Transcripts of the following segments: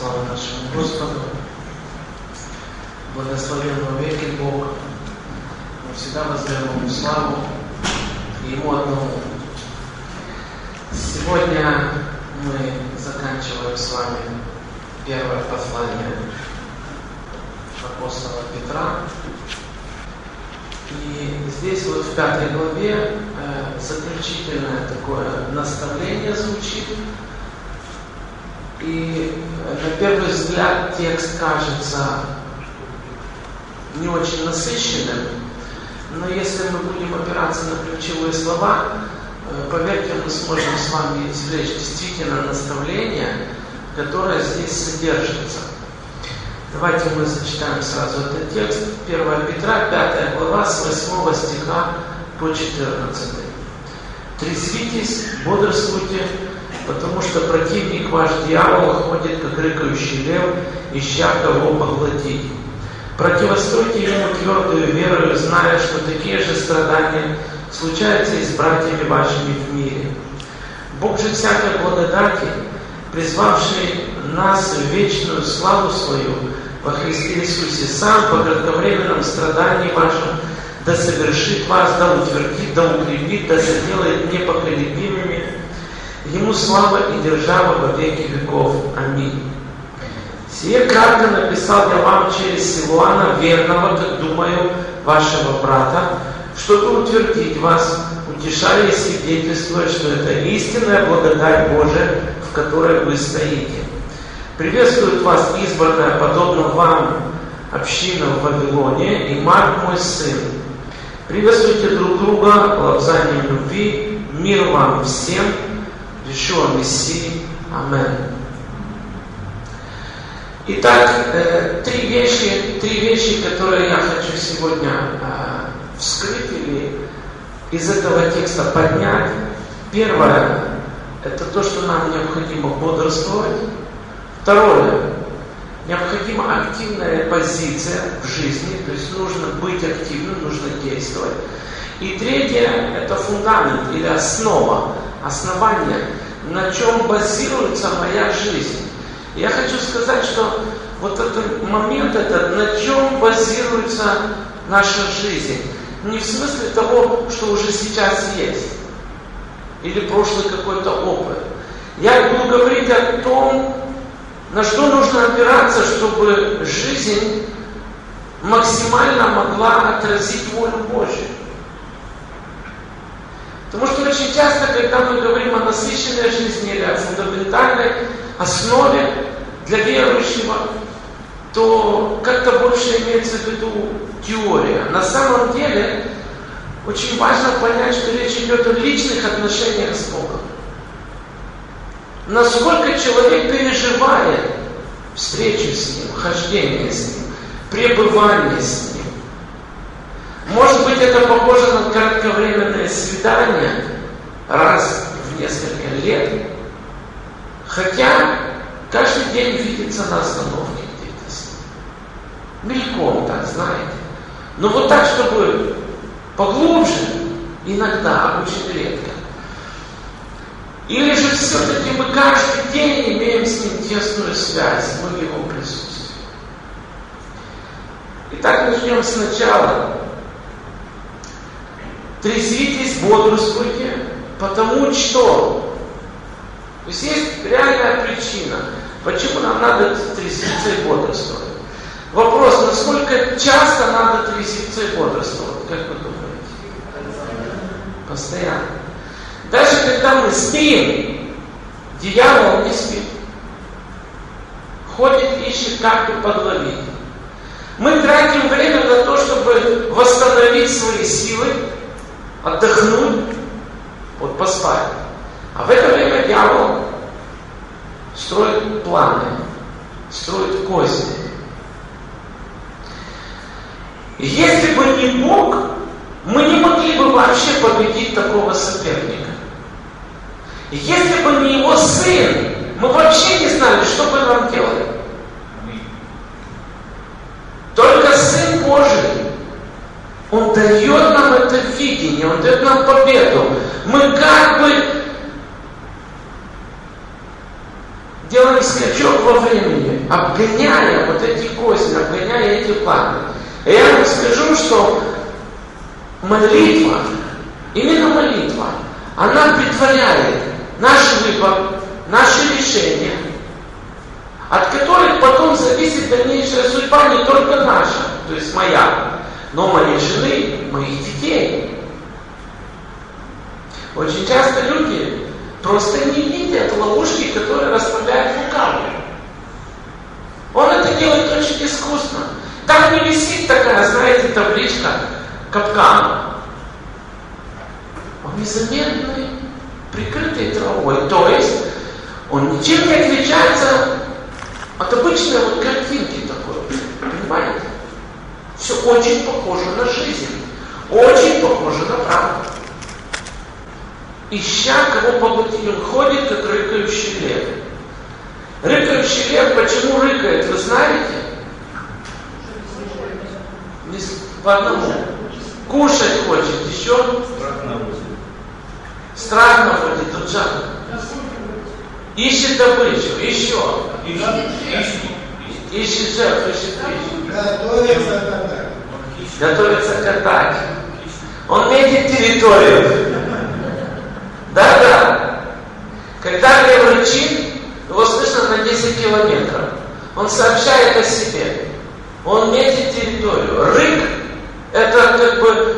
Слава нашему Господу. Благословен во веки Бог. Мы всегда воздаем Ему славу и Ему одному. Сегодня мы заканчиваем с вами первое послание апостола Петра. И здесь вот в пятой главе э, заключительное такое наставление звучит. И на первый взгляд текст кажется не очень насыщенным, но если мы будем опираться на ключевые слова, э, поверьте, мы сможем с вами извлечь действительно наставление, которое здесь содержится. Давайте мы зачитаем сразу этот текст. 1 Петра, 5 глава, с 8 стиха по 14. «Трезвитесь, бодрствуйте, потому что противник ваш дьявол ходит, как рыкающий лев, ища кого поглотить. Противостойте ему твердую верою, зная, что такие же страдания случаются и с братьями вашими в мире. Бог же всякой благодати, призвавший нас в вечную славу свою во Христе Иисусе, сам по кратковременном страдании вашем да совершит вас, да утвердит, да укрепит, да сделает непоколебимыми. Ему слава и держава во веки веков. Аминь. Сие кратко написал я вам через Силуана, верного, как думаю, вашего брата, чтобы утвердить вас, утешая и свидетельствуя, что это истинная благодать Божия, в которой вы стоите. Приветствует вас избранная, подобно вам, община в Вавилоне и Марк мой сын. Приветствуйте друг друга лобзанием любви, мир вам всем, Ишуа Мессии. Амен. Итак, э, три вещи, три вещи, которые я хочу сегодня э, вскрыть или из этого текста поднять. Первое, это то, что нам необходимо бодрствовать. Второе, необходима активная позиция в жизни, то есть нужно быть активным, нужно действовать. И третье, это фундамент или основа, основание, на чем базируется моя жизнь. Я хочу сказать, что вот этот момент, этот, на чем базируется наша жизнь. Не в смысле того, что уже сейчас есть, или прошлый какой-то опыт. Я буду говорить о том, на что нужно опираться, чтобы жизнь максимально могла отразить волю Божью. Потому что очень часто, когда мы говорим о насыщенной жизни или о фундаментальной основе для верующего, то как-то больше имеется в виду теория. На самом деле очень важно понять, что речь идет о личных отношениях с Богом. Насколько человек переживает встречу с Ним, хождение с Ним, пребывание с Ним. Быть, это похоже на кратковременное свидание раз в несколько лет, хотя каждый день видится на остановке где-то. Мельком так, знаете. Но вот так, чтобы поглубже, иногда, очень редко. Или же все-таки мы каждый день имеем с ним тесную связь, мы в его присутствии. Итак, начнем сначала. Трезвитесь, бодрствуйте, потому что то есть есть реальная причина, почему нам надо трезвиться и бодрствовать. Вопрос, насколько часто надо трезвиться и бодрствовать, как вы думаете? Постоянно. Даже когда мы спим, дьявол не спит. Ходит, ищет, как бы подловить. Мы тратим время на то, чтобы восстановить свои силы, отдохнуть, вот поспать. А в это время дьявол строит планы, строит козни. И если бы не Бог, мы не могли бы вообще победить такого соперника. И если бы не его сын, мы вообще не знали, что бы нам делать. Только Сын Божий, Он дает это видение, Он дает нам победу. Мы как бы маленький скачок во времени, обгоняя вот эти кости, обгоняя эти планы. И я вам скажу, что молитва, именно молитва, она притворяет наш выбор, наши решения, от которых потом зависит дальнейшая судьба не только наша, то есть моя, но моей жены, моих детей. Очень часто люди просто не видят ловушки, которые расставляет лукавый. Он это делает очень искусно. Там не висит такая, знаете, табличка капкан. Он незаметный, прикрытый травой. То есть он ничем не отличается от обычной вот картинки такой. Понимаете? Все очень похоже на жизнь. Очень похоже на правду. Ища, кого поглотить, он ходит, как рыкающий лев. Рыкающий лев, почему рыкает, вы знаете? Не по одному. Кушать хочет, еще? Страх наводит. Страх наводит, Дуджан. Ищет добычу, еще. Ищет, ищет жертв, ищет пищу. Готовится к атаке. Готовится к атаке. Он метит территорию. Да-да. Когда лев рычит, его слышно на 10 километров. Он сообщает о себе. Он метит территорию. Рык – это как бы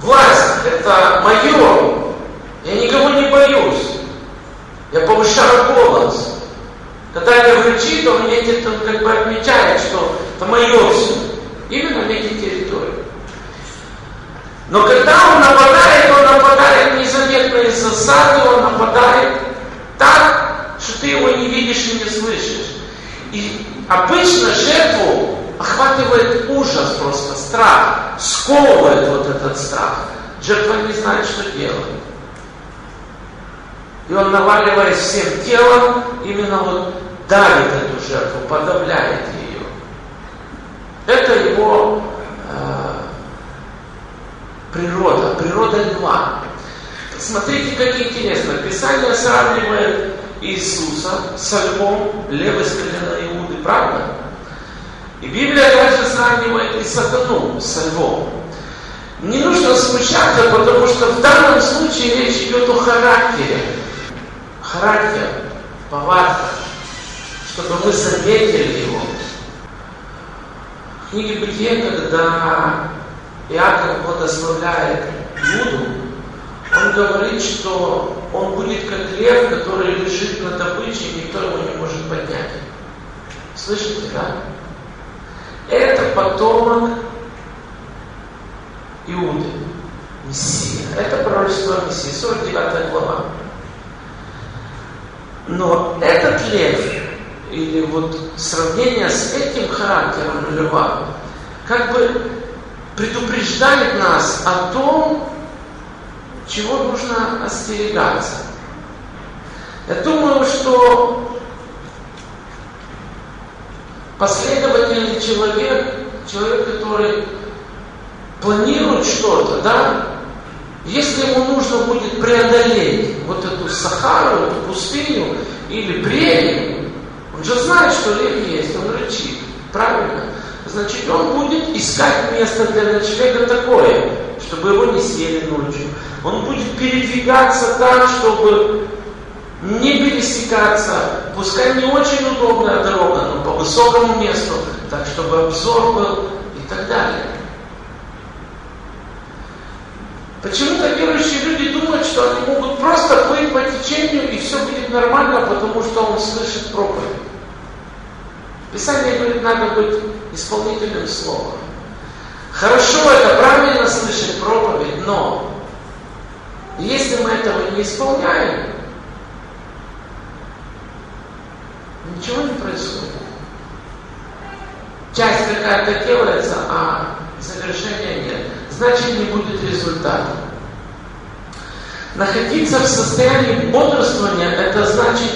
власть, это мое. Я никого не боюсь. Я повышаю голос. Когда я рычит, он метит, он как бы отмечает, что это мое все. Именно метит территорию. Но когда он нападает, он нападает незаметно из засады, он нападает так, что ты его не видишь и не слышишь. И обычно жертву охватывает ужас просто, страх, сковывает вот этот страх. Жертва не знает, что делать. И он, наваливаясь всем телом, именно вот давит эту жертву, подавляет ее. Это его э, природа, природа льва. Смотрите, как интересно. Писание сравнивает Иисуса со львом, лев из колена Иуды, правда? И Библия также сравнивает и сатану со львом. Не нужно смущаться, потому что в данном случае речь идет о характере. Характер, повадка, чтобы мы заметили его. В книге Бытия, когда Иаков благословляет Иуду, он говорит, что он будет как лев, который лежит на добыче, и никто его не может поднять. Слышите, да? Это потомок Иуды, Мессия. Это пророчество Мессии, 49 глава. Но этот лев, или вот сравнение с этим характером льва, как бы предупреждает нас о том, чего нужно остерегаться. Я думаю, что последовательный человек, человек, который планирует что-то, да, если ему нужно будет преодолеть вот эту Сахару, эту пустыню или прерию, он же знает, что лев есть, он рычит, правильно? Значит, он будет искать место для ночлега такое, чтобы его не съели ночью. Он будет передвигаться так, чтобы не пересекаться, пускай не очень удобная дорога, но по высокому месту, так чтобы обзор был и так далее. Почему-то верующие люди думают, что они могут просто плыть по течению и все будет нормально, потому что он слышит проповедь. Писание говорит, надо быть исполнителем слова. Хорошо это правильно слышать проповедь, но если мы этого не исполняем, ничего не происходит. Часть какая-то делается, а завершения нет. Значит, не будет результата. Находиться в состоянии бодрствования, это значит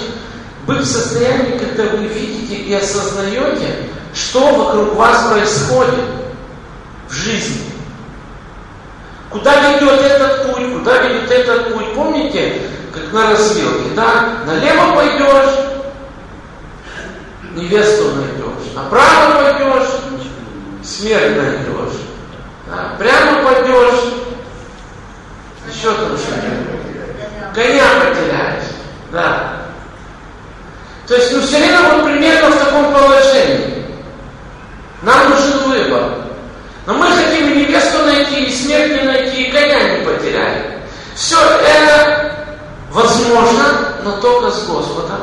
быть в состоянии, когда вы видите и осознаете, что вокруг вас происходит в жизни. Куда ведет этот путь, куда ведет этот путь. Помните, как на развилке, да? Налево пойдешь, невесту найдешь. Направо пойдешь, смерть найдешь. Да? Прямо пойдешь, еще там что-нибудь. Коня потеряешь. Да. То есть, ну, все время вот примерно в таком положении. Нам нужен выбор. Но мы хотим и невесту найти, и смерть не найти, и коня не потерять. Все это возможно, но только с Господом,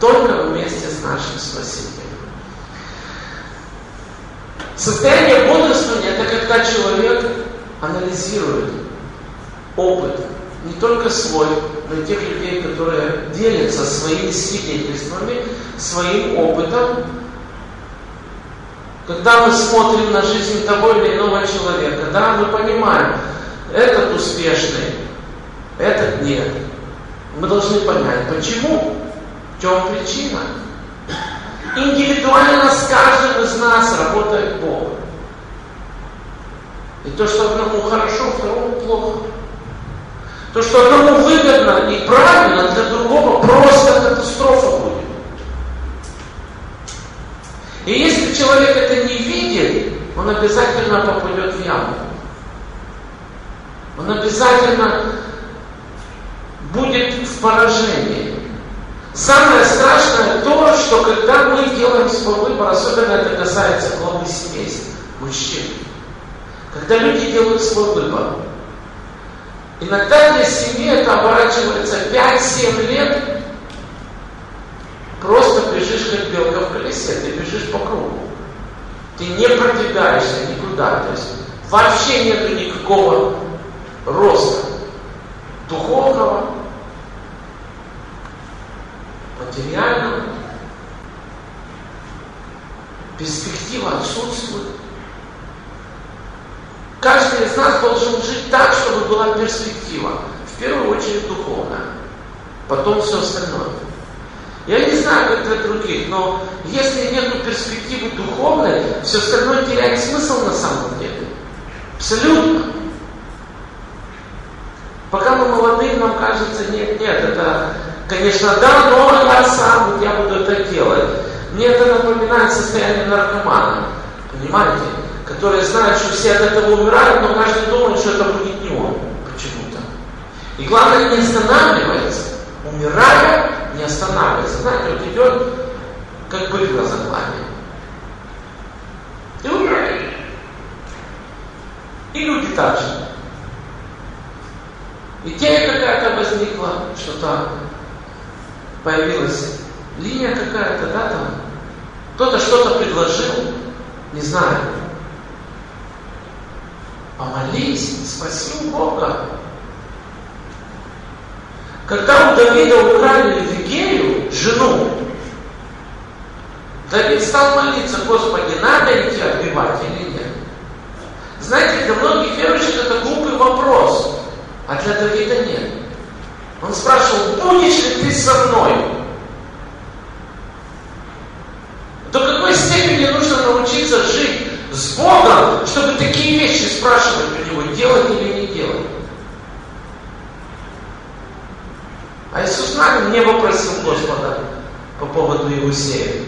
только вместе с нашим Спасителем. Состояние бодрствования – это когда человек анализирует опыт, не только свой, но и тех людей, которые делятся своими свидетельствами, своим опытом, когда мы смотрим на жизнь того или иного человека, да, мы понимаем, этот успешный, этот нет. Мы должны понять, почему, в чем причина. Индивидуально с каждым из нас работает Бог. И то, что одному хорошо, второму плохо. То, что одному выгодно и правильно, для другого просто катастрофа будет. И если человек это не видит, обязательно попадет в яму. Он обязательно будет в поражении. Самое страшное то, что когда мы делаем свой выбор, особенно это касается главы семейств, мужчин, когда люди делают свой выбор, Иногда для семьи это оборачивается 5-7 лет, просто бежишь как белка в колесе, ты бежишь по кругу. Ты не продвигаешься никуда, то есть вообще нету никакого роста духовного, материального, перспектива отсутствует. Каждый из нас должен жить так, чтобы была перспектива. В первую очередь духовная, потом все остальное. Я не знаю, как для других, но если нет перспективы духовной, все остальное теряет смысл на самом деле. Абсолютно. Пока мы молодые, нам кажется, нет, нет, это, конечно, да, но я сам, я буду это делать. Мне это напоминает состояние наркомана. Понимаете? которые знают, что все от этого умирают, но каждый думает, что это будет не он почему-то. И главное, не останавливается. Умирая, не останавливается. Знаете, вот идет, как бык на заклане. И умирает. И люди так. Идея какая-то возникла, что-то появилась, линия какая-то, да, там. Кто-то что-то предложил, не знаю, Помолись, спроси у Бога. Когда у Давида украли Вигею, жену, Давид стал молиться, Господи, надо идти отбивать или нет? Знаете, для многих верующих это глупый вопрос, а для Давида нет. Он спрашивал, будешь ли ты со мной? До какой степени нужно научиться жить с Богом, чтобы такие вещи спрашивать у Него, делать или не делать. А Иисус Навин не попросил Господа по поводу Иусея.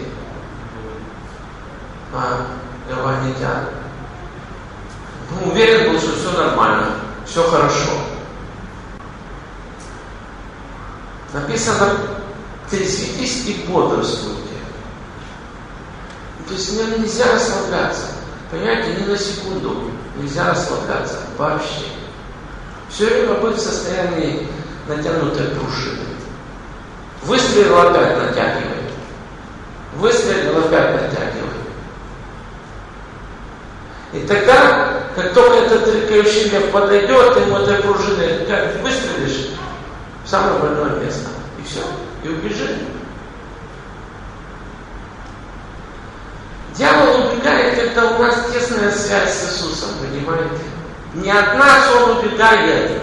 А, Иоаннитян. Ну, уверен был, что все нормально, все хорошо. Написано, трезвитесь и бодрствуйте. То есть нельзя расслабляться. Понимаете, ни на секунду нельзя расслабляться вообще. Все время быть в состоянии натянутой пружины. Выстрелил опять натягивает. Выстрелил опять натягивает. И тогда, как только этот рыкающий лев подойдет, ему этой пружины как выстрелишь в самое больное место. И все. И убежит. Дьявол убегает, когда у нас тесная связь с Иисусом, понимаете? Не от нас он убегает,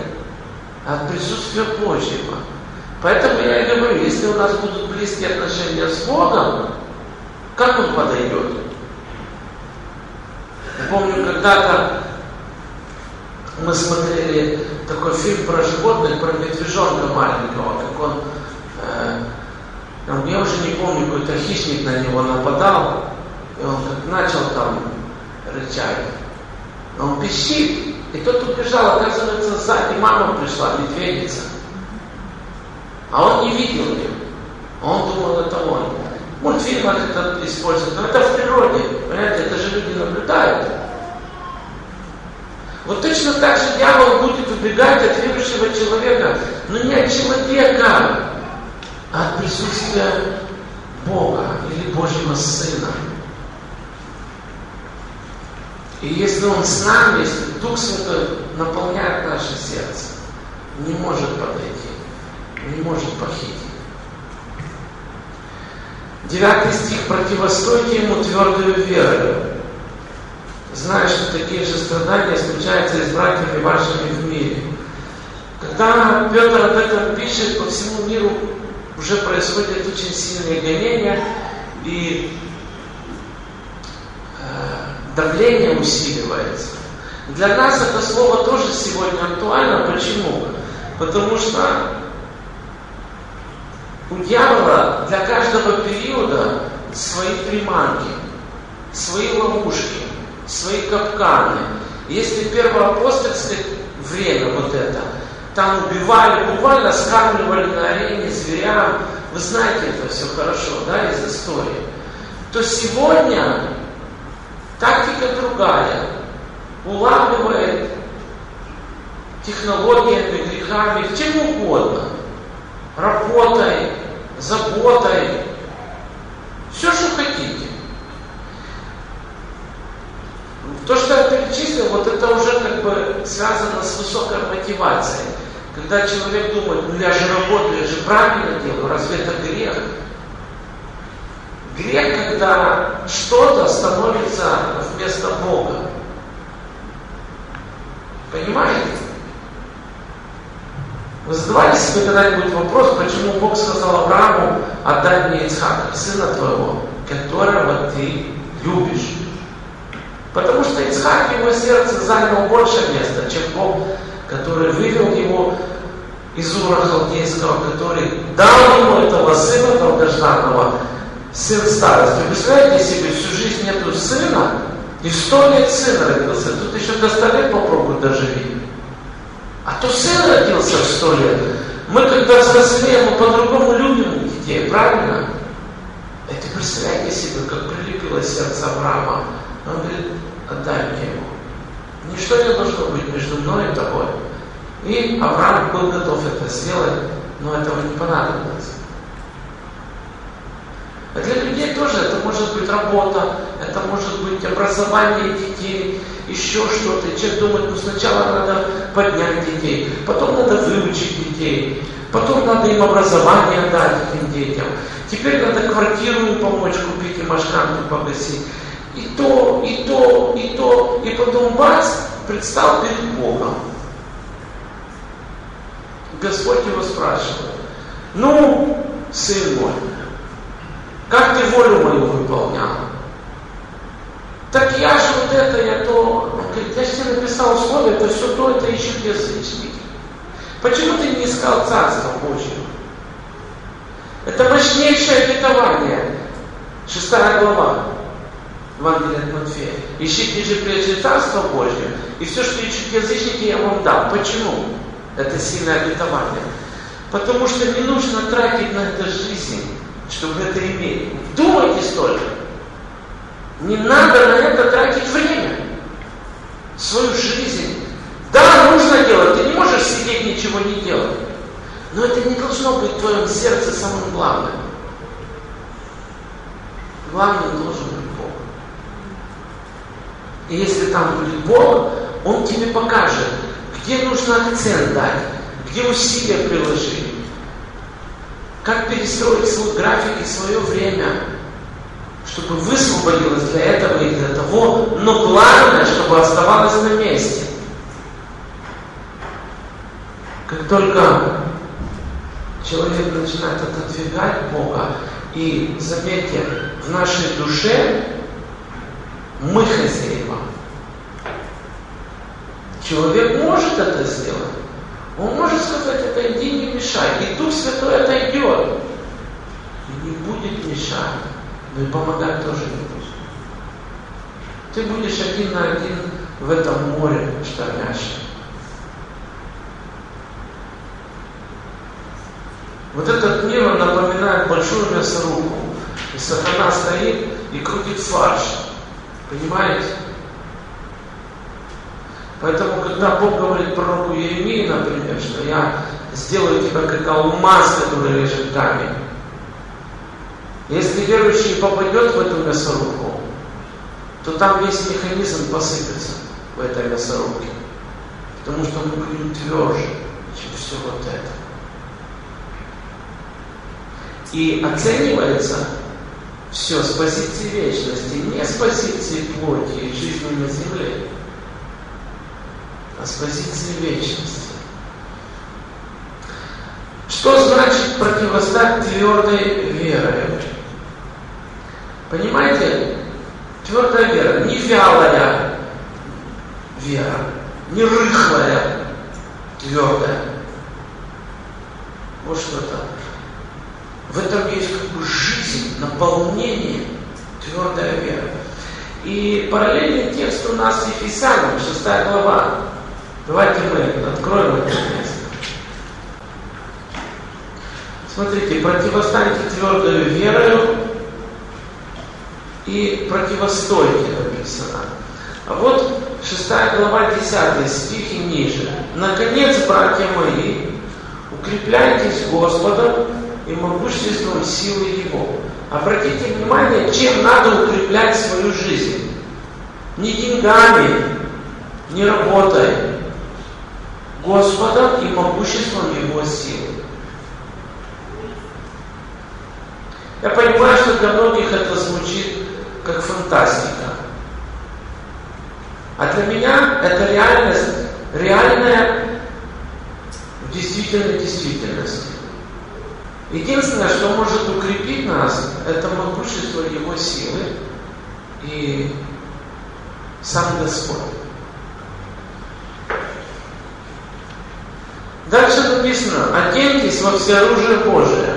а от присутствия Божьего. Поэтому я и говорю, если у нас будут близкие отношения с Богом, как он подойдет? Я помню, когда-то мы смотрели такой фильм про животных, про медвежонка маленького, как он э, я уже не помню, какой-то хищник на него нападал, и он как начал там рычать. Он пищит, и тот убежал, оказывается, сзади мама пришла, медведица. А он не видел ее. Он думал, это он. В мультфильмах это используют, но это в природе. Понимаете, это же люди наблюдают. Вот точно так же дьявол будет убегать от верующего человека, но не от человека, а от присутствия Бога или Божьего Сына. И если Он с нами, если Дух Святой наполняет наше сердце, не может подойти, не может похитить. Девятый стих. Противостойте ему твердую верою, зная, что такие же страдания случаются и с братьями вашими в мире. Когда Петр об этом пишет, по всему миру уже происходят очень сильные гонения, и давление усиливается. Для нас это слово тоже сегодня актуально. Почему? Потому что у дьявола для каждого периода свои приманки, свои ловушки, свои капканы. Если первоапостольское время вот это, там убивали, буквально скармливали на арене зверям, вы знаете это все хорошо, да, из истории, то сегодня Тактика другая. Улавливает технологиями, грехами, чем угодно. Работой, заботой. Все, что хотите. То, что я перечислил, вот это уже как бы связано с высокой мотивацией. Когда человек думает, ну я же работаю, я же правильно делаю, разве это грех? Грех, когда что-то становится вместо Бога. Понимаете? Вы задавали себе когда-нибудь вопрос, почему Бог сказал Аврааму, отдай мне Ицхака, сына твоего, которого ты любишь? Потому что Ицхак в его сердце занял больше места, чем Бог, который вывел его из Ура Халдейского, который дал ему этого сына долгожданного, сын старости. Вы представляете себе, всю жизнь нету сына, и сто лет сын родился. Тут еще до ста лет попробуй доживи. Родился в сто лет. Мы когда взрослеем, мы по-другому любим детей, правильно? Это представляете себе, как прилепило сердце Авраама. Он говорит, отдай мне его. Ничто не должно быть между мной и тобой. И Авраам был готов это сделать, но этого не понадобилось. А для людей тоже это может быть работа, это может быть образование детей, еще что-то. человек думает, ну сначала надо поднять детей, потом надо выучить детей, потом надо им образование дать этим детям. Теперь надо квартиру им помочь купить и машканту погасить. И то, и то, и то. И потом бац, предстал перед Богом. Господь его спрашивает, ну, сын мой, как ты волю мою выполнял? Так я же вот это, я то, говорит, я же тебе написал условия, это все то, это ищут язычники. Почему ты не искал Царство Божье? Это мощнейшее обетование. Шестая глава. Евангелие от Матфея. Ищите же прежде Царство Божье, и все, что ищут язычники, я вам дам. Почему? Это сильное обетование. Потому что не нужно тратить на это жизнь чтобы это иметь. Думайте столько. Не надо на это тратить время, свою жизнь. Да, нужно делать, ты не можешь сидеть ничего не делать. Но это не должно быть в твоем сердце самым главным. Главным должен быть Бог. И если там будет Бог, Он тебе покажет, где нужно акцент дать, где усилия приложить как перестроить свой график и свое время, чтобы высвободилось для этого и для того, но главное, чтобы оставалось на месте. Как только человек начинает отодвигать Бога, и заметьте, в нашей душе мы хозяева. Человек может это сделать, он может сказать, это иди не мешай. И Дух Святой отойдет. не будет мешать, но и помогать тоже не будет. Ты будешь один на один в этом море штормящем. Вот этот мир, он напоминает большую мясорубку. И сатана стоит и крутит фарш. Понимаете? Поэтому, когда Бог говорит пророку Еремии, например, что я сделаю тебя как алмаз, который режет камень, если верующий попадет в эту мясорубку, то там весь механизм посыпется в этой мясорубке. Потому что мы будем тверже, чем все вот это. И оценивается все с позиции вечности, не с позиции плоти и жизни на земле, а с позиции вечности. Что значит противостать твердой верой? Понимаете, твердая вера, не вялая вера, не рыхлая, твердая. Вот что это. В этом есть как бы жизнь, наполнение, твердая вера. И параллельный текст у нас Ефесянам, 6 глава. Давайте мы откроем это место. Смотрите, противостаньте твердою верою и противостойте написано. А вот 6 глава 10 стих и ниже. Наконец, братья мои, укрепляйтесь Господом и могуществом силы Его. Обратите внимание, чем надо укреплять свою жизнь. Не деньгами, не работой. Господом и могуществом Его силы. Я понимаю, что для многих это звучит как фантастика. А для меня это реальность, реальная в действительной действительности. Единственное, что может укрепить нас, это могущество Его силы и сам Господь. Дальше написано, оденьтесь во всеоружие Божие,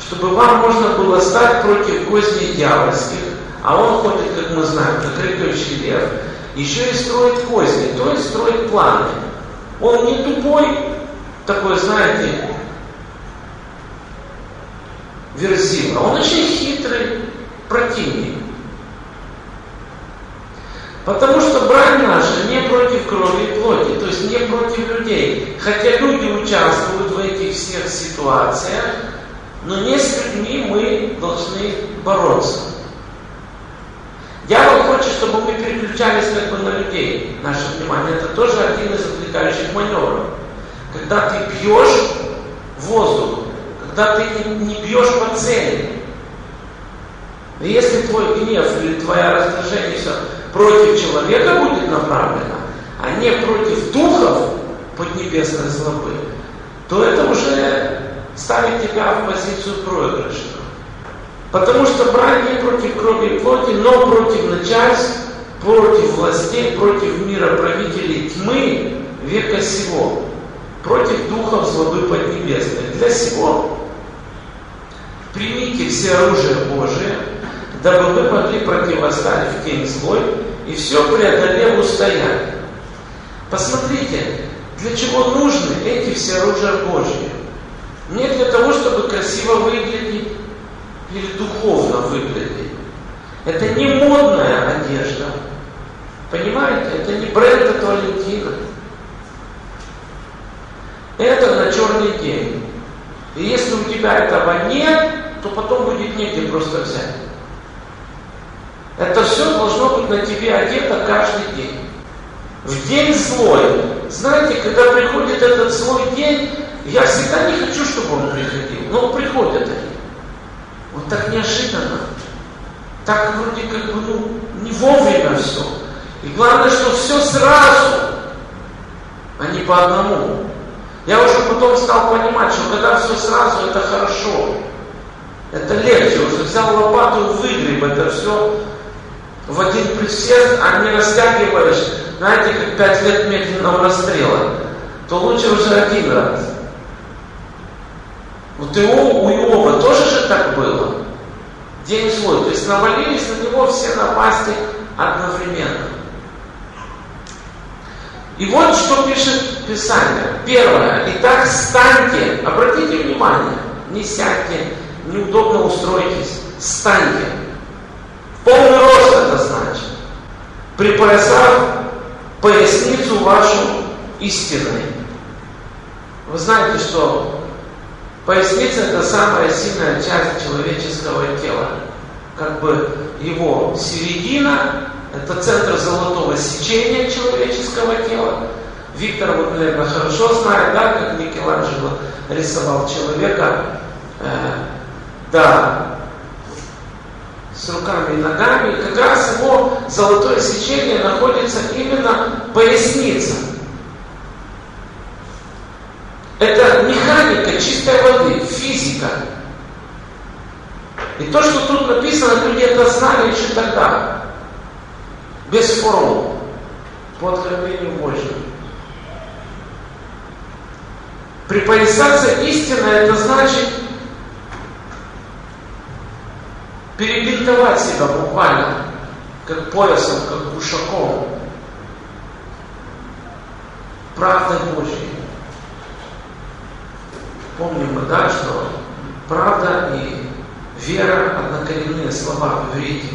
чтобы вам можно было стать против козней дьявольских, а он ходит, как мы знаем, как рыкающий лев, еще и строит козни, то есть строит планы. Он не тупой, такой, знаете, верзила. Он очень хитрый противник. Потому что брань наша не против крови и плоти, то есть не против людей. Хотя люди участвуют в этих всех ситуациях, но не с людьми мы должны бороться. Дьявол хочет, чтобы мы переключались как бы на людей. Наше внимание это тоже один из отвлекающих маневров. Когда ты пьешь воздух, когда ты не, бьешь по цели. И если твой гнев или твое раздражение все против человека будет направлено, а не против духов поднебесной злобы, то это уже ставит тебя в позицию проигрыша. Потому что брань не против крови и плоти, но против начальств, против властей, против мира правителей тьмы века сего, против духов злобы поднебесной. Для сего примите все оружие Божие, дабы вы могли противостать в день злой и все преодолев устоять. Посмотрите, для чего нужны эти все оружия Божьи? Не для того, чтобы красиво выглядеть или духовно выглядеть. Это не модная одежда. Понимаете? Это не бренд от Валентина. Это на черный день. И если у тебя этого нет, то потом будет негде просто взять. Это все должно быть на тебе одето каждый день. В день злой. Знаете, когда приходит этот злой день, я всегда не хочу, чтобы он приходил. Но приходят они. Вот так неожиданно. Так вроде как бы, ну, не вовремя все. И главное, что все сразу, а не по одному. Я уже потом стал понимать, что когда все сразу, это хорошо. Это легче, уже взял лопату и выгреб это все в один присест, а не растягиваешь, знаете, как пять лет медленного расстрела, то лучше уже один раз. Вот Иов, у Иова тоже же так было. День свой. То есть навалились на него все напасти одновременно. И вот что пишет Писание. Первое. Итак, станьте. Обратите внимание. Не сядьте, неудобно устройтесь. Станьте. Полный рост это значит. Припоясав поясницу вашу истиной. Вы знаете, что поясница это самая сильная часть человеческого тела. Как бы его середина, это центр золотого сечения человеческого тела. Виктор, вот, наверное, хорошо знает, да, как Микеланджело рисовал человека, э, да, с руками и ногами. Как раз его золотое сечение находится именно поясница. Это механика чистой воды, физика. И то, что тут написано, люди это знали еще тогда. Без формул. По откровению Божьему. Припоясаться истина, это значит перебинтовать себя буквально, как поясом, как гушаком. Правда Божьей. Помним мы, да, что правда и вера однокоренные слова в иврите.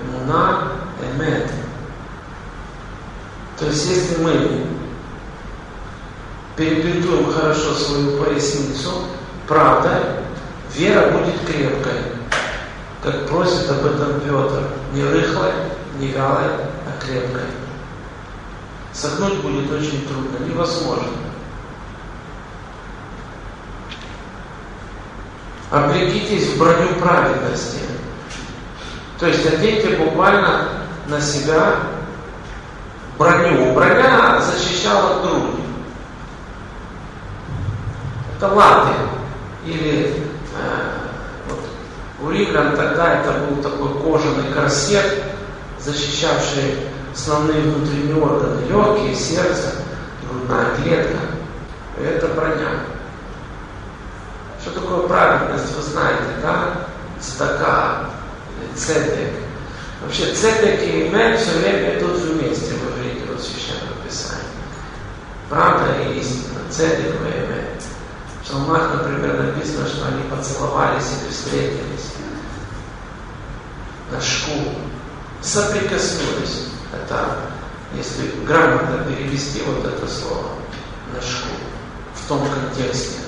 Имуна, эмет. То есть, если мы перебинтуем хорошо свою поясницу, правда, вера будет крепкой, как просит об этом Петр, не рыхлой, не вялой, а крепкой. Согнуть будет очень трудно, невозможно. Обрекитесь в броню праведности. То есть оденьте буквально на себя броню. Броня защищала грудь. Это латы. Или э, вот, у римлян тогда это был такой кожаный корсет, защищавший основные внутренние органы, легкие, сердце, грудная клетка. Это броня. Что такое праведность, вы знаете, да? Цдака, цедек. Вообще цедек и имен все время идут вместе в иврите, вот в Священном Писании. Правда и истина, цедек и имен. В псалмах, например, написано, что они поцеловались или встретились на шкуру, соприкоснулись. Это, если грамотно перевести вот это слово на шкуру в том контексте,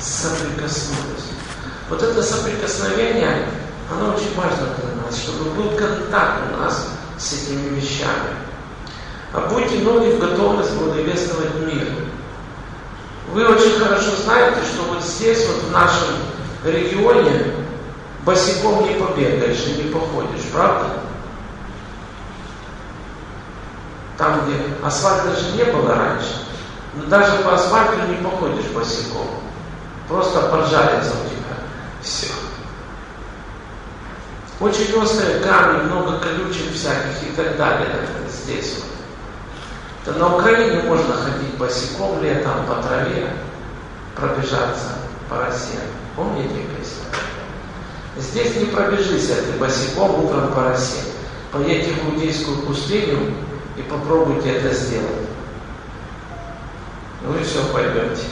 соприкоснулись. Вот это соприкосновение, оно очень важно для нас, чтобы был контакт у нас с этими вещами. А будьте ноги в готовность благовествовать мир. Вы очень хорошо знаете, что вот здесь, вот в нашем регионе, босиком не побегаешь и не походишь, правда? Там, где асфальта же не было раньше, но даже по асфальту не походишь босиком. Просто поджарится у тебя. Все. Очень острые камни, много колючих всяких и так далее. Это здесь вот. Это на Украине можно ходить босиком летом по траве, пробежаться по росе. Помните песню? Здесь не пробежись ты босиком утром по росе. Поедьте в Иудейскую пустыню и попробуйте это сделать. Ну и все поймете.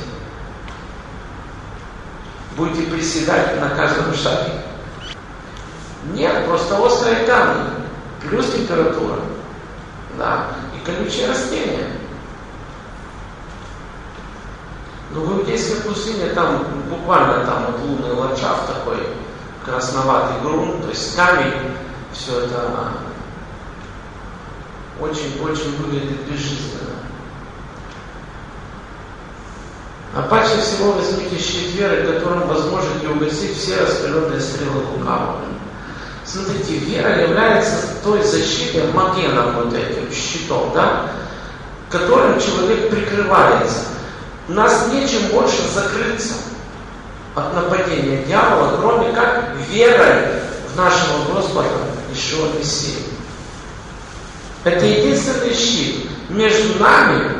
Будете приседать на каждом шаге. Нет, просто острые камни, плюс температура, да, и колючие растения. Но в Иудейской пустыне там буквально там вот лунный ландшафт такой, красноватый грунт, то есть камень, все это очень-очень выглядит безжизненно. А паче всего возьмите щит веры, которым возможете угасить все раскаленные стрелы лукавого. Смотрите, вера является той защитой, магеном вот этим, щитом, да, которым человек прикрывается. Нас нечем больше закрыться от нападения дьявола, кроме как верой в нашего Господа Ишуа Мессию. Это единственный щит между нами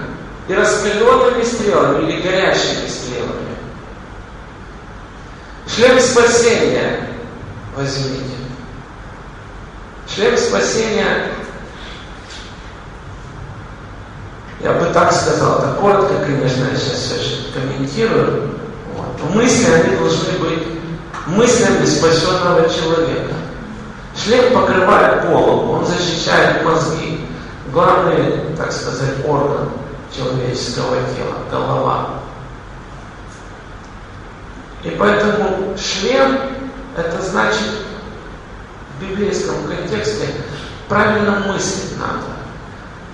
и раскаленными стрелами или горящими стрелами. Шлем спасения возьмите. Шлем спасения, я бы так сказал, это коротко, конечно, я сейчас все комментирую. Вот. Мысли, они должны быть мыслями спасенного человека. Шлем покрывает голову, он защищает мозги. Главный, так сказать, орган человеческого тела, голова. И поэтому шлем, это значит в библейском контексте правильно мыслить надо.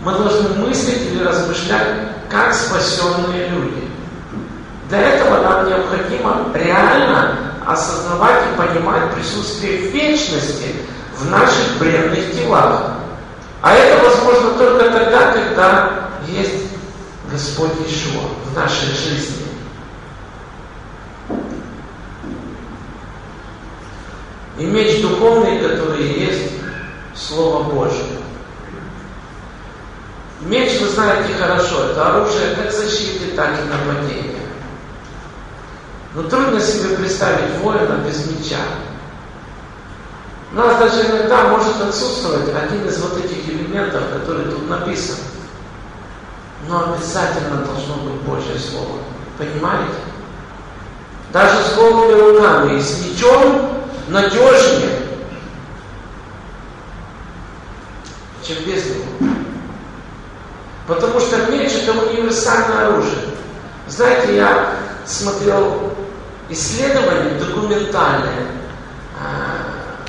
Мы должны мыслить или размышлять, как спасенные люди. Для этого нам необходимо реально осознавать и понимать присутствие вечности в наших бренных телах. А это возможно только тогда, когда есть Господь Ишуа в нашей жизни. И меч духовный, который есть Слово Божье. Меч, вы знаете хорошо, это оружие как защиты, так и нападения. Но трудно себе представить воина без меча. У нас даже иногда может отсутствовать один из вот этих элементов, который тут написан. Но обязательно должно быть Божье Слово. Понимаете? Даже с голыми руками и с мечом надежнее, чем без него. Потому что меч это универсальное оружие. Знаете, я смотрел исследования документальные, а,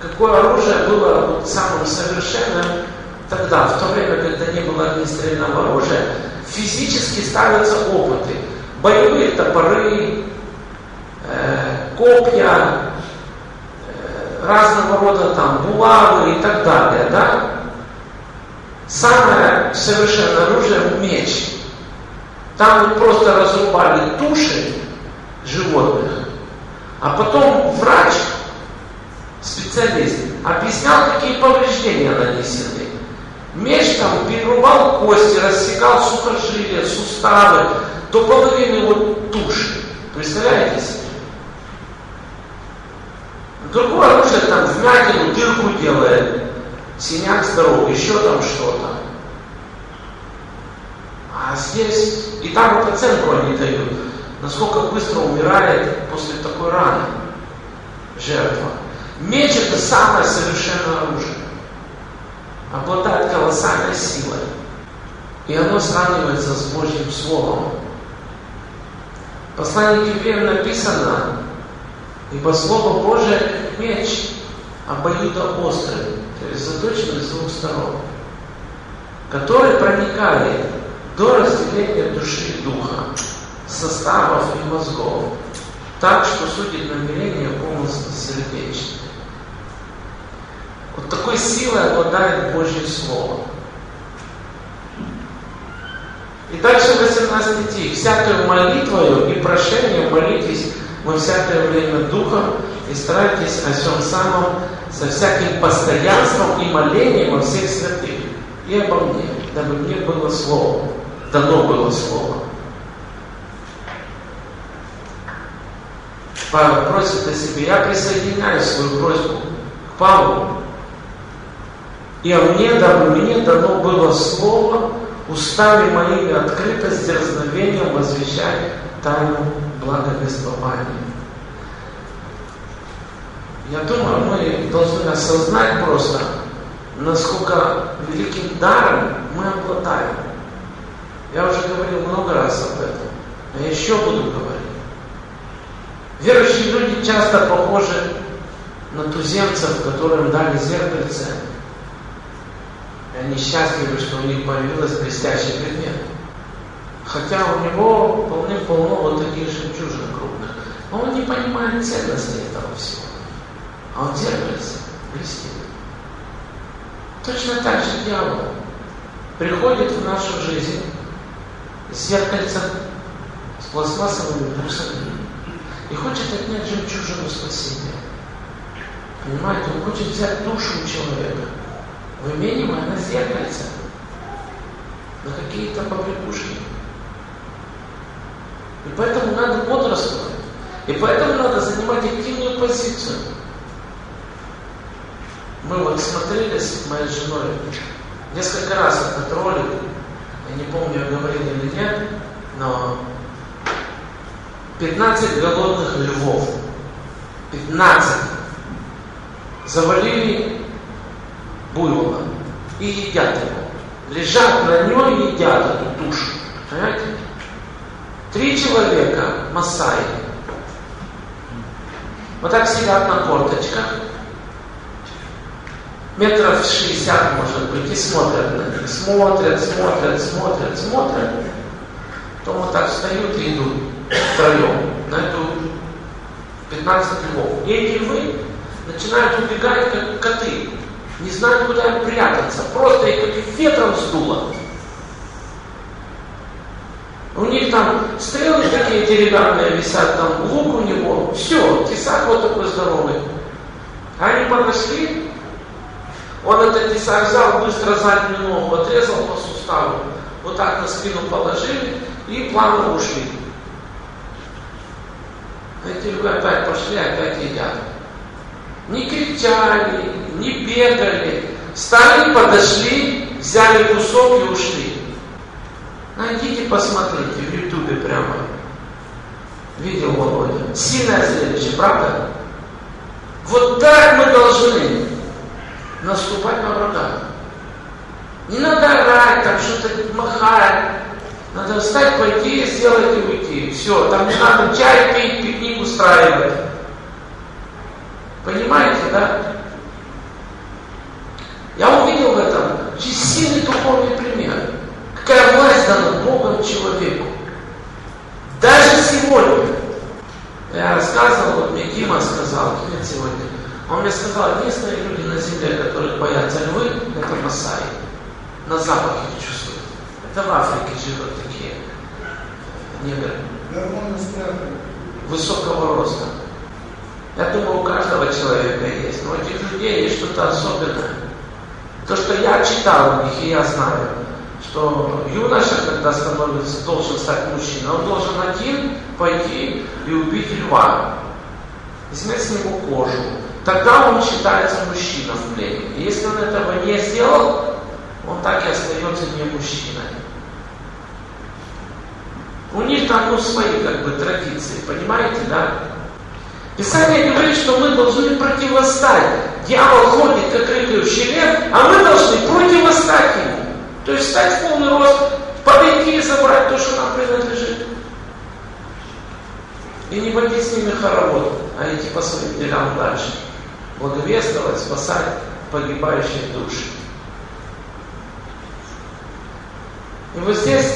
какое оружие было вот самым совершенным тогда, в то время, когда не было огнестрельного оружия, физически ставятся опыты. Боевые топоры, э, копья, э, разного рода там булавы и так далее, да? Самое совершенное оружие – меч. Там просто разрубали туши животных, а потом врач, специалист, объяснял, какие повреждения нанесены. Меч там перерубал кости, рассекал сухожилия, суставы, до половины вот туши. Представляете себе? Другое оружие там вмятину, дырку делает, синяк здоров, еще там что-то. А здесь, и там вот оценку они дают, насколько быстро умирает после такой раны жертва. Меч это самое совершенное оружие. Обладает колоссальной силой. И оно сравнивается с Божьим Словом. В послании к евреям написано, ибо Слово Божие как меч, обоюдоострый, то есть заточенный с двух сторон, который проникает до разделения души и духа, составов и мозгов, так, что судит намерение полностью сердечное. Вот такой силой обладает Божье Слово. И дальше 18 стих. «Всякою молитвою и прошением молитесь во всякое время Духом и старайтесь о всем самом со всяким постоянством и молением во всех святых и обо мне, дабы мне было Слово, дано было Слово». Павел просит о себе. Я присоединяю свою просьбу к Павлу. И мне, дабы мне дано было слово, устами моими открыто с дерзновением возвещать тайну благовествования. Я думаю, мы должны осознать просто, насколько великим даром мы обладаем. Я уже говорил много раз об этом, но я еще буду говорить. Верующие люди часто похожи на туземцев, которым дали зеркальце. Они счастливы, что у них появилась блестящий предмет. Хотя у него полным-полно вот таких жемчужин крупных. Но он не понимает ценности этого всего. А он зеркальце блестит. Точно так же дьявол приходит в нашу жизнь с зеркальцем, с пластмассовыми бусами, и хочет отнять жемчужину спасения. Понимаете, он хочет взять душу у человека, выменивая на зеркальце, на какие-то побрякушки. И поэтому надо бодрствовать. И поэтому надо занимать активную позицию. Мы вот смотрели с моей женой несколько раз этот ролик, я не помню, я говорил или нет, но 15 голодных львов, 15 завалили буйвола и едят его. Лежат на нем и едят эту тушу. Понимаете? Три человека, масаи, вот так сидят на корточках, метров 60, может быть, и смотрят на них. Смотрят, смотрят, смотрят, смотрят. Потом вот так встают и идут втроем на эту 15 львов. И эти львы начинают убегать, как коты. Не знают, куда им прятаться. Просто их как ветром сдуло. У них там стрелы такие деревянные висят, там лук у него. Все, тесак вот такой здоровый. Они подошли, он этот тесак взял, быстро заднюю ногу отрезал по суставу, вот так на спину положили и плавно ушли. Эти люди опять пошли, опять едят. Не кричали, не бегали. Стали, подошли, взяли кусок и ушли. Найдите, посмотрите в Ютубе прямо. Видео Володя. Сильное зрелище, правда? Вот так мы должны наступать на врага. Не надо орать, там что-то махать. Надо встать, пойти, сделать и уйти. Все, там не надо чай пить, пикник устраивать. Понимаете, да? Я увидел в этом очень сильный духовный пример. Какая власть дана Богом человеку. Даже сегодня. Я рассказывал, вот мне Дима сказал, нет сегодня, он мне сказал, единственные люди на земле, которые боятся львы, это Масаи. На запах их чувствуют. Это в Африке живут такие негры. Высокого роста. Я думаю, у каждого человека есть. Но у этих людей есть что-то особенное. То, что я читал у них, и я знаю, что юноша, когда становится, должен стать мужчиной, он должен один пойти и убить льва, снять с него кожу. Тогда он считается мужчиной в племени. Если он этого не сделал, он так и остается не мужчиной. У них там ну, свои как бы традиции, понимаете, да? Писание говорит, что мы должны противостать. Дьявол ходит, как рыкающий лев, а мы должны противостать ему. То есть стать в полный рост, подойти и забрать то, что нам принадлежит. И не водить с ними хоровод, а идти по своим делам дальше. Благовествовать, спасать погибающие души. И вот здесь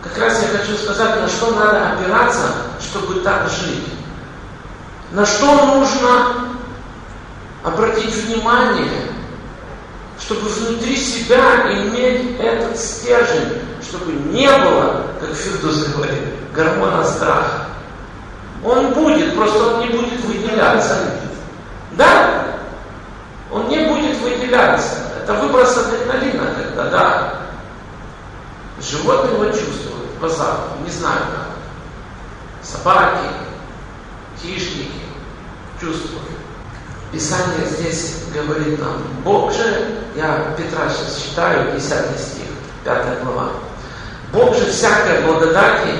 как раз я хочу сказать, на что надо опираться, чтобы так жить. На что нужно обратить внимание, чтобы внутри себя иметь этот стержень, чтобы не было, как Фирдус говорит, гормона страха. Он будет, просто он не будет выделяться. Да? Он не будет выделяться. Это выброс адреналина, когда, да. Животные его чувствуют по запаху, не знаю как. Собаки, хищники чувствуют. Писание здесь говорит нам, Бог же, я Петра сейчас читаю, 10 стих, 5 глава. Бог же всякой благодати,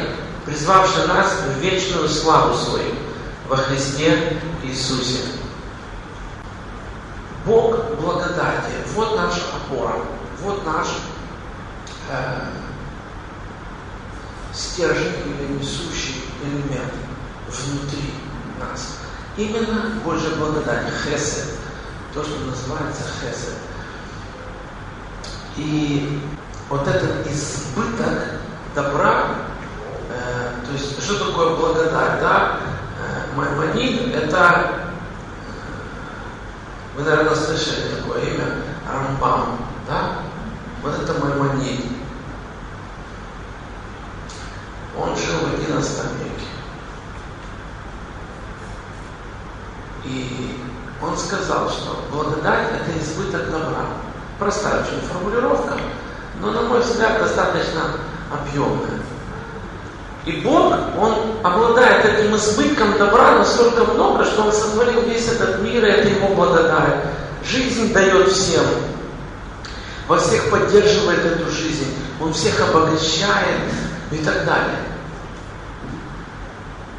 призвавший нас в вечную славу свою во Христе Иисусе. Бог благодати, вот наша опора, вот наш э, стержень или несущий элемент внутри нас. Именно Божья благодать, хесед, то, что называется хесед. И вот этот избыток добра, э, то есть что такое благодать, да? Э, Маймонид это, вы, наверное, слышали такое имя, Рамбам, да? Вот это Маймонид. Он жил в 11 веке. И он сказал, что благодать – это избыток добра. Простая очень формулировка, но, на мой взгляд, достаточно объемная. И Бог, Он обладает этим избытком добра настолько много, что Он сотворил весь этот мир, и это Его благодать. Жизнь дает всем. Во всех поддерживает эту жизнь. Он всех обогащает и так далее.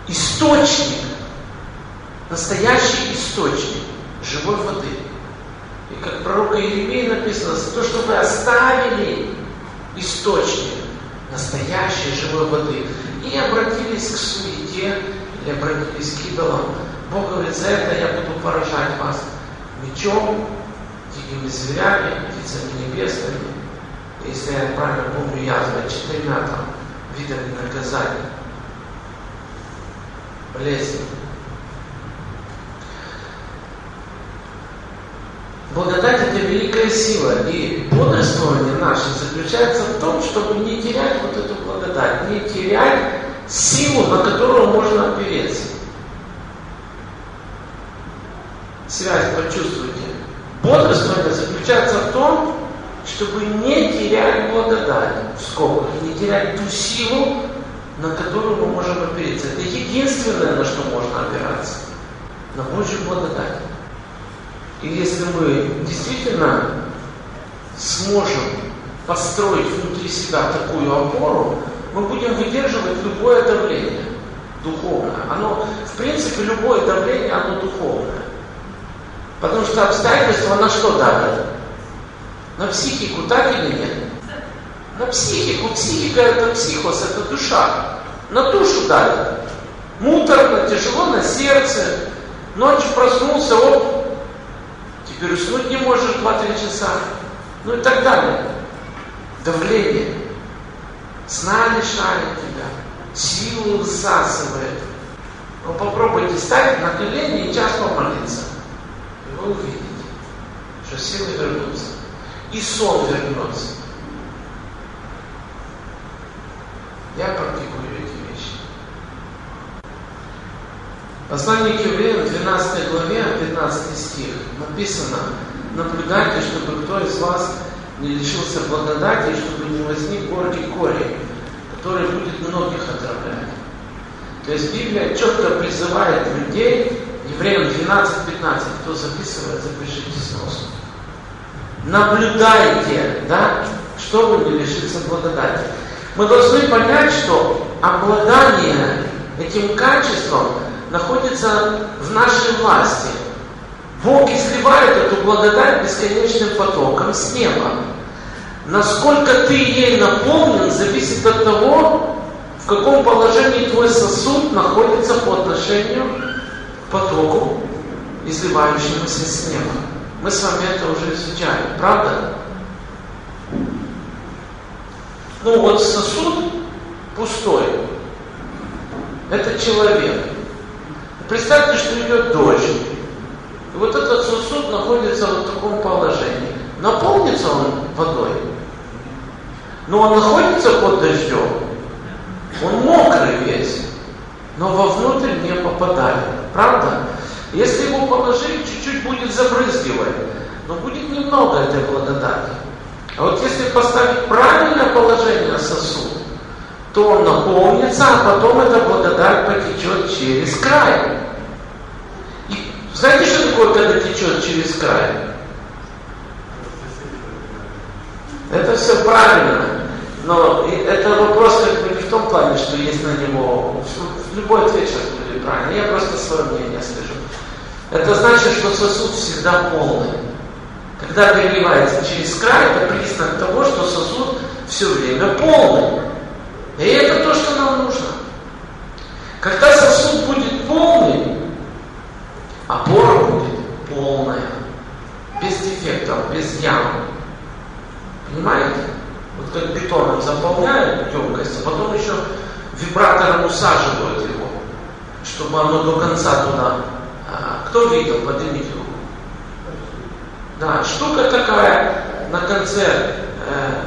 Источник, настоящий источник живой воды. И как пророка Еремея написано, за то, что вы оставили источник настоящей живой воды и обратились к суете или обратились к идолам. Бог говорит, за это я буду поражать вас мечом, дикими зверями, птицами небесными, если я правильно помню, язва четырьмя там видами наказания, болезни. Благодать это великая сила, и бодрствование наше заключается в том, чтобы не терять вот эту благодать, не терять силу, на которую можно опереться. Связь почувствуйте. Бодрствование заключается в том, чтобы не терять благодать, в скобках, не терять ту силу, на которую мы можем опереться. Это единственное, на что можно опираться. На Божью благодать. И если мы действительно сможем построить внутри себя такую опору, мы будем выдерживать любое давление духовное. Оно, в принципе, любое давление, оно духовное. Потому что обстоятельства на что давят? На психику, так или нет? На психику. Психика это психос, это душа. На душу давит. Муторно, тяжело на сердце. Ночью проснулся, оп, теперь уснуть не можешь 2-3 часа. Ну и так далее. Давление. Сна лишает тебя. Силы высасывает. Но попробуйте стать на колени и час помолиться. И вы увидите, что силы вернутся. И сон вернется. Я практикую эти вещи. Послание к евреям, 12 главе, 15 стих, написано, наблюдайте, чтобы кто из вас не лишился благодати, чтобы не возник горький корень, который будет многих отравлять. То есть Библия четко призывает людей, евреям 12-15, кто записывает, запишите снос. Наблюдайте, да, чтобы не лишиться благодати. Мы должны понять, что обладание этим качеством находится в нашей власти. Бог изливает эту благодать бесконечным потоком с неба. Насколько ты ей наполнен, зависит от того, в каком положении твой сосуд находится по отношению к потоку, изливающемуся с неба. Мы с вами это уже изучали, правда? Ну вот сосуд пустой. Это человек. Представьте, что идет дождь. И вот этот сосуд находится в таком положении. Наполнится он водой. Но он находится под дождем. Он мокрый весь. Но вовнутрь не попадает. Правда? Если его положить, чуть-чуть будет забрызгивать. Но будет немного этой благодати. А вот если поставить правильное положение сосуд, то он наполнится, а потом эта благодать потечет через край. Знаете, что такое, когда течет через край? Это все правильно, но это вопрос как бы не в том плане, что есть на него, любой ответ сейчас будет правильно, я просто свое мнение скажу. Это значит, что сосуд всегда полный. Когда переливается через край, это признак того, что сосуд все время полный. И это то, что нам нужно. Когда сосуд будет полный, опора будет полная, без дефектов, без ям. Понимаете? Вот как бетоном заполняют емкость, а потом еще вибратором усаживают его, чтобы оно до конца туда. А, кто видел? Поднимите руку. Да, штука такая на конце, э,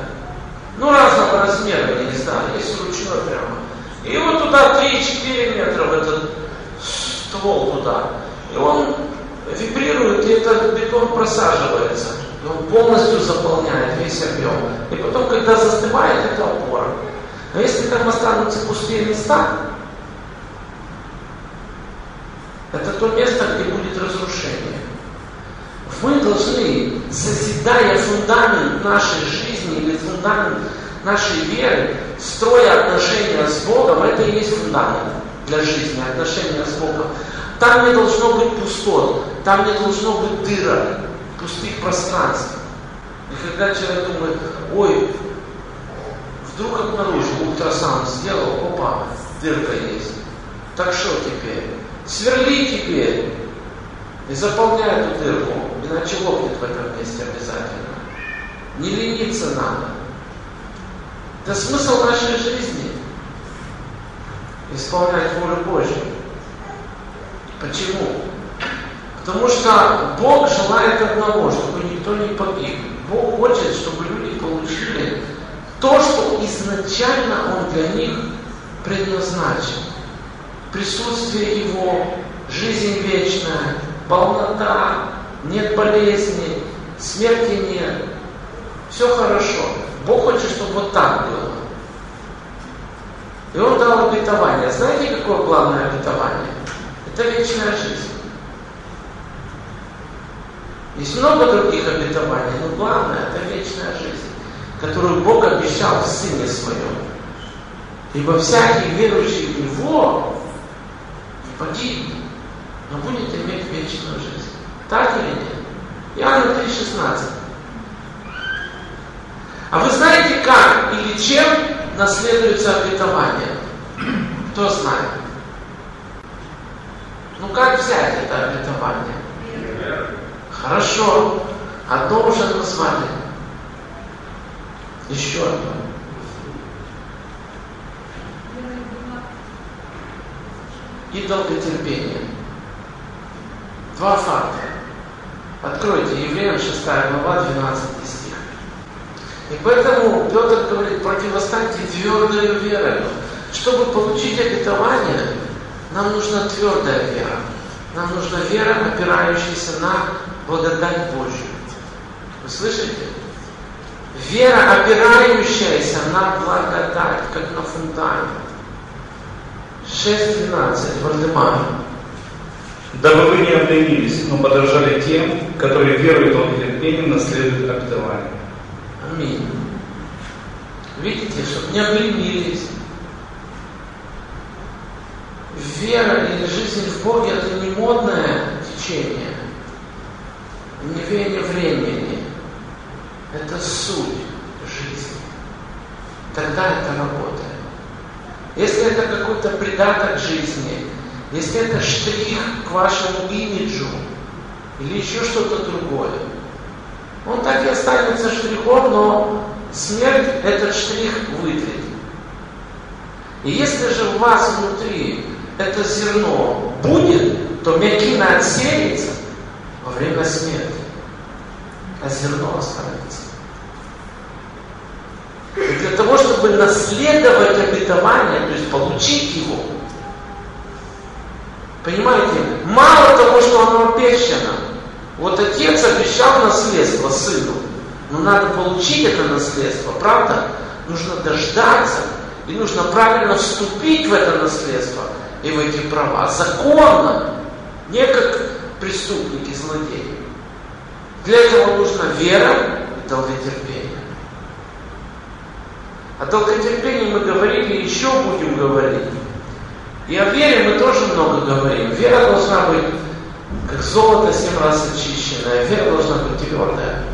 ну разного размера, я не знаю, есть ручной прямо. И вот туда 3-4 метра в этот ствол туда. И он вибрирует, и этот бетон просаживается. И он полностью заполняет весь объем. И потом, когда застывает, это опора. А если там останутся пустые места, это то место, где будет разрушение. Мы должны, созидая фундамент нашей жизни или фундамент нашей веры, строя отношения с Богом, это и есть фундамент для жизни, отношения с Богом. Там не должно быть пустот, там не должно быть дырок, пустых пространств. И когда человек думает, ой, вдруг обнаружил, ультрасаунд сделал, опа, дырка есть. Так что теперь? Сверли теперь и заполняй эту дырку, иначе лопнет в этом месте обязательно. Не лениться надо. Это смысл нашей жизни. Исполнять волю Божью. Почему? Потому что Бог желает одного, чтобы никто не погиб. Бог хочет, чтобы люди получили то, что изначально Он для них предназначен. Присутствие Его, жизнь вечная, полнота, нет болезни, смерти нет. Все хорошо. Бог хочет, чтобы вот так было. И Он дал обетование. Знаете, какое главное обетование? Это вечная жизнь. Есть много других обетований, но главное это вечная жизнь, которую Бог обещал в Сыне Своем. Ибо всякий верующий в Него не погибнет, но будет иметь вечную жизнь. Так или нет? Иоанна 3,16. А вы знаете, как или чем наследуется обетование? Кто знает? Ну как взять это обетование? Хорошо. Одно уже назвали. Еще одно. И долготерпение. Два факта. Откройте Евреям 6 глава, 12 стих. И поэтому Петр говорит, противостаньте твердою верою. Чтобы получить обетование, нам нужна твердая вера. Нам нужна вера, опирающаяся на благодать Божью. Вы слышите? Вера, опирающаяся на благодать, как на фундамент. 6.12, Вальдемар. Дабы вы не обленились, но подражали тем, которые верой и терпением наследуют обетование. Аминь. Видите, чтобы не обленились. Вера или жизнь в Боге это не модное течение не веяние времени. Это суть жизни. Тогда это работает. Если это какой-то придаток жизни, если это штрих к вашему имиджу или еще что-то другое, он так и останется штрихом, но смерть этот штрих вытрет. И если же у вас внутри это зерно будет, то мякина отсеется, во время смерти, а зерно останется. И для того, чтобы наследовать обетование, то есть получить его, понимаете, мало того, что оно обещано, вот отец обещал наследство сыну, но надо получить это наследство, правда? Нужно дождаться, и нужно правильно вступить в это наследство и в эти права, законно, не как преступники, злодеи. Для этого нужна вера и долготерпение. О долготерпении мы говорили, еще будем говорить. И о вере мы тоже много говорим. Вера должна быть как золото семь раз очищенное. Вера должна быть твердая.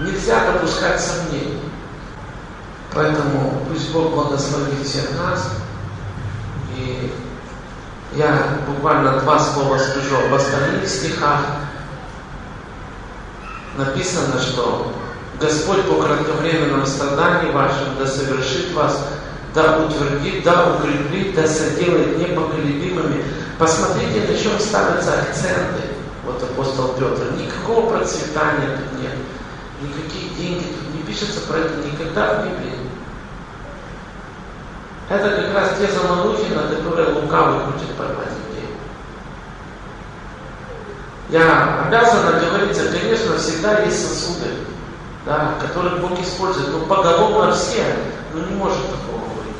Нельзя допускать сомнений. Поэтому пусть Бог благословит всех нас. И я буквально два слова скажу об остальных стихах. Написано, что Господь по кратковременном страдании вашем да совершит вас, да утвердит, да укрепит, да соделает непоколебимыми. Посмотрите, на чем ставятся акценты. Вот апостол Петр. Никакого процветания тут нет. Никакие деньги тут не пишется про это никогда в Библии. Это как раз те заманухи, на которые лукавый хочет поймать людей. Я обязан оговориться, конечно, всегда есть сосуды, да, которые Бог использует, но поголовно все, ну не может такого быть.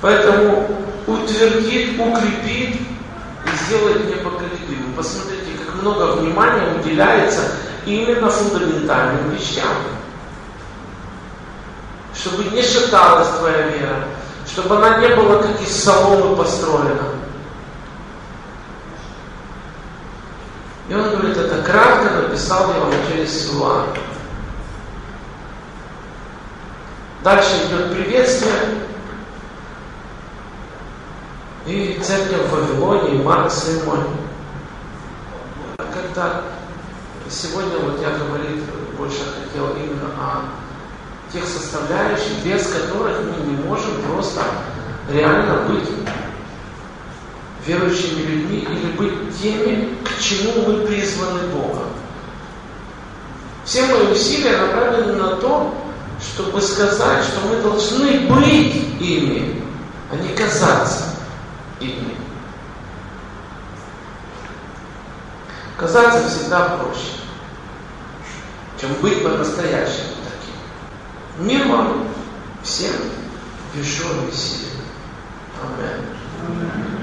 Поэтому утвердит, укрепит и сделает непоколебимым. Посмотрите, как много внимания уделяется именно фундаментальным вещам. Чтобы не шаталась твоя вера, чтобы она не была как из соломы построена. И он говорит, это кратко написал я вам через Силуан. Дальше идет приветствие. И церковь в Вавилоне, и Марк сын мой. Когда сегодня вот я говорить больше хотел именно о тех составляющих, без которых мы не можем просто реально быть верующими людьми или быть теми, к чему мы призваны Богом. Все мои усилия направлены на то, чтобы сказать, что мы должны быть ими, а не казаться ими. Казаться всегда проще, чем быть по-настоящему. Мимо всех всем душевный сил. Аминь.